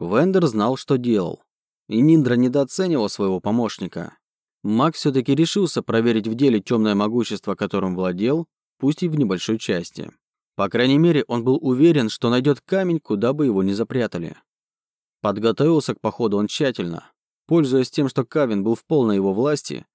Вендер знал, что делал. И Ниндра недооценивал своего помощника. Маг все-таки решился проверить в деле темное могущество, которым владел, пусть и в небольшой части. По крайней мере, он был уверен, что найдет камень, куда бы его ни запрятали. Подготовился к походу он тщательно. Пользуясь тем, что Кавин был в полной его власти,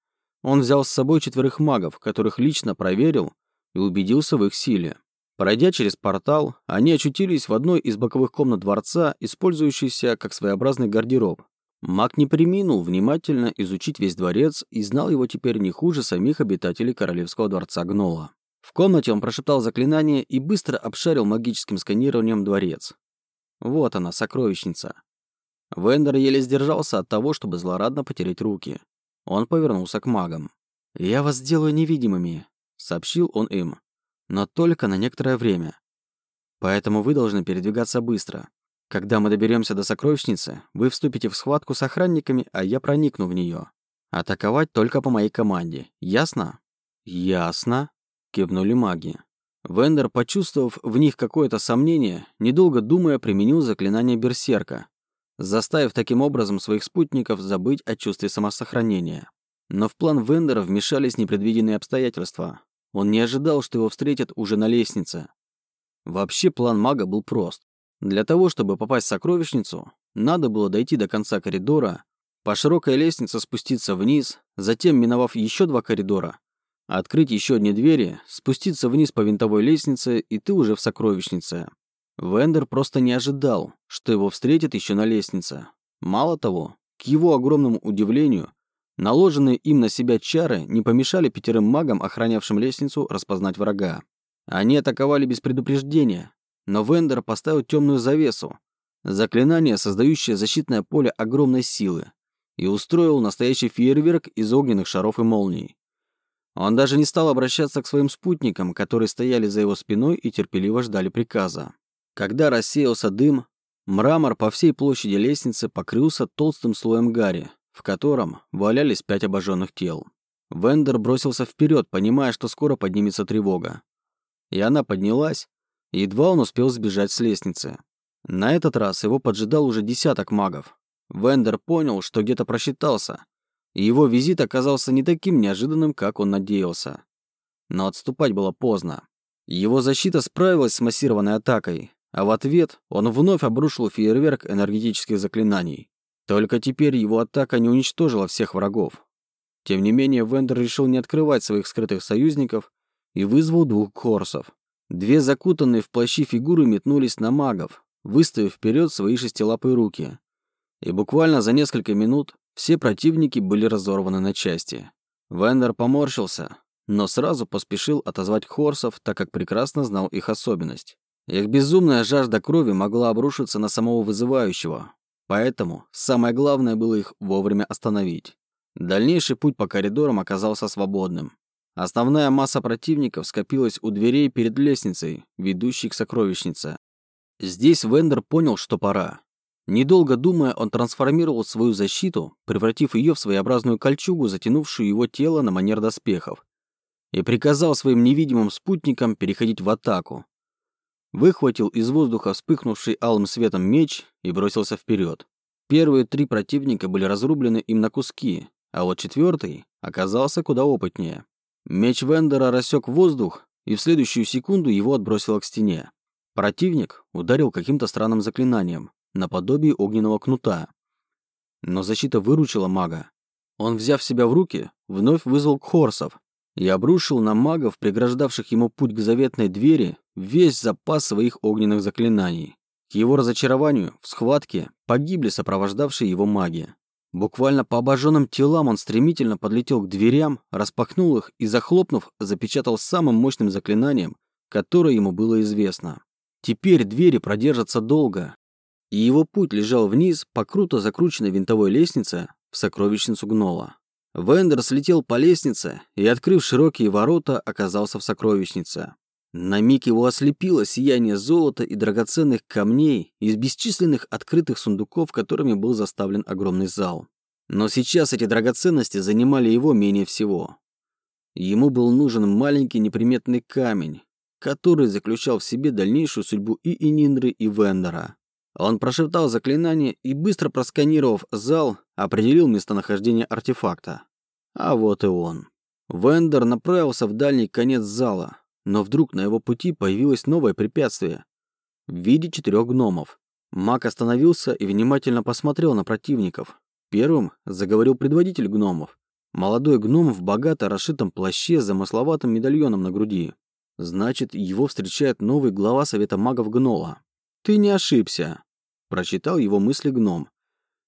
он взял с собой четверых магов, которых лично проверил и убедился в их силе. Пройдя через портал, они очутились в одной из боковых комнат дворца, использующейся как своеобразный гардероб. Маг не приминул внимательно изучить весь дворец и знал его теперь не хуже самих обитателей королевского дворца Гнола. В комнате он прошептал заклинание и быстро обшарил магическим сканированием дворец. Вот она, сокровищница. Вендер еле сдержался от того, чтобы злорадно потереть руки. Он повернулся к магам. «Я вас сделаю невидимыми», — сообщил он им но только на некоторое время. Поэтому вы должны передвигаться быстро. Когда мы доберемся до сокровищницы, вы вступите в схватку с охранниками, а я проникну в нее. Атаковать только по моей команде. Ясно? Ясно, кивнули маги. Вендер, почувствовав в них какое-то сомнение, недолго думая, применил заклинание берсерка, заставив таким образом своих спутников забыть о чувстве самосохранения. Но в план Вендера вмешались непредвиденные обстоятельства. Он не ожидал, что его встретят уже на лестнице. Вообще план мага был прост. Для того, чтобы попасть в сокровищницу, надо было дойти до конца коридора, по широкой лестнице спуститься вниз, затем, миновав еще два коридора, открыть еще одни двери, спуститься вниз по винтовой лестнице, и ты уже в сокровищнице. Вендер просто не ожидал, что его встретят еще на лестнице. Мало того, к его огромному удивлению, Наложенные им на себя чары не помешали пятерым магам, охранявшим лестницу, распознать врага. Они атаковали без предупреждения, но Вендер поставил темную завесу, заклинание, создающее защитное поле огромной силы, и устроил настоящий фейерверк из огненных шаров и молний. Он даже не стал обращаться к своим спутникам, которые стояли за его спиной и терпеливо ждали приказа. Когда рассеялся дым, мрамор по всей площади лестницы покрылся толстым слоем гари, в котором валялись пять обожженных тел. Вендер бросился вперед, понимая, что скоро поднимется тревога. И она поднялась, едва он успел сбежать с лестницы. На этот раз его поджидал уже десяток магов. Вендер понял, что где-то просчитался, и его визит оказался не таким неожиданным, как он надеялся. Но отступать было поздно. Его защита справилась с массированной атакой, а в ответ он вновь обрушил фейерверк энергетических заклинаний. Только теперь его атака не уничтожила всех врагов. Тем не менее, Вендер решил не открывать своих скрытых союзников и вызвал двух корсов. Две закутанные в плащи фигуры метнулись на магов, выставив вперед свои шестилапые руки. И буквально за несколько минут все противники были разорваны на части. Вендер поморщился, но сразу поспешил отозвать хорсов, так как прекрасно знал их особенность. Их безумная жажда крови могла обрушиться на самого вызывающего, Поэтому самое главное было их вовремя остановить. Дальнейший путь по коридорам оказался свободным. Основная масса противников скопилась у дверей перед лестницей, ведущей к сокровищнице. Здесь Вендер понял, что пора. Недолго думая, он трансформировал свою защиту, превратив ее в своеобразную кольчугу, затянувшую его тело на манер доспехов, и приказал своим невидимым спутникам переходить в атаку, выхватил из воздуха вспыхнувший алым светом меч и бросился вперед. Первые три противника были разрублены им на куски, а вот четвертый оказался куда опытнее. Меч Вендера рассек воздух, и в следующую секунду его отбросило к стене. Противник ударил каким-то странным заклинанием, наподобие огненного кнута. Но защита выручила мага. Он, взяв себя в руки, вновь вызвал Кхорсов и обрушил на магов, преграждавших ему путь к заветной двери, весь запас своих огненных заклинаний. К его разочарованию в схватке погибли сопровождавшие его маги. Буквально по обожженным телам он стремительно подлетел к дверям, распахнул их и, захлопнув, запечатал самым мощным заклинанием, которое ему было известно. Теперь двери продержатся долго, и его путь лежал вниз по круто закрученной винтовой лестнице в сокровищницу Гнола. Вендер слетел по лестнице и, открыв широкие ворота, оказался в сокровищнице. На миг его ослепило сияние золота и драгоценных камней из бесчисленных открытых сундуков, которыми был заставлен огромный зал. Но сейчас эти драгоценности занимали его менее всего. Ему был нужен маленький неприметный камень, который заключал в себе дальнейшую судьбу и Ининдры, и Вендера. Он прошептал заклинание и, быстро просканировав зал, определил местонахождение артефакта. А вот и он. Вендер направился в дальний конец зала, но вдруг на его пути появилось новое препятствие в виде четырех гномов. Маг остановился и внимательно посмотрел на противников. Первым заговорил предводитель гномов. Молодой гном в богато расшитом плаще с замысловатым медальоном на груди. Значит, его встречает новый глава Совета магов Гнола. «Ты не ошибся», – прочитал его мысли гном.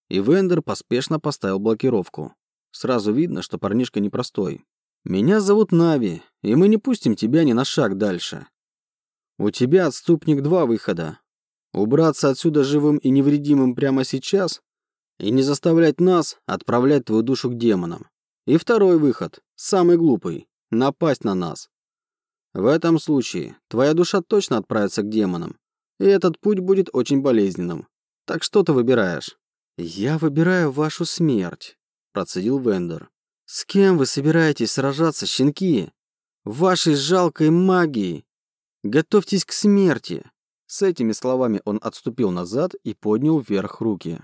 И Вендер поспешно поставил блокировку. Сразу видно, что парнишка непростой. «Меня зовут Нави, и мы не пустим тебя ни на шаг дальше. У тебя, отступник, два выхода. Убраться отсюда живым и невредимым прямо сейчас и не заставлять нас отправлять твою душу к демонам. И второй выход, самый глупый, напасть на нас. В этом случае твоя душа точно отправится к демонам, и этот путь будет очень болезненным. Так что ты выбираешь? Я выбираю вашу смерть, процедил Вендер. С кем вы собираетесь сражаться, щенки? Вашей жалкой магией. Готовьтесь к смерти. С этими словами он отступил назад и поднял вверх руки.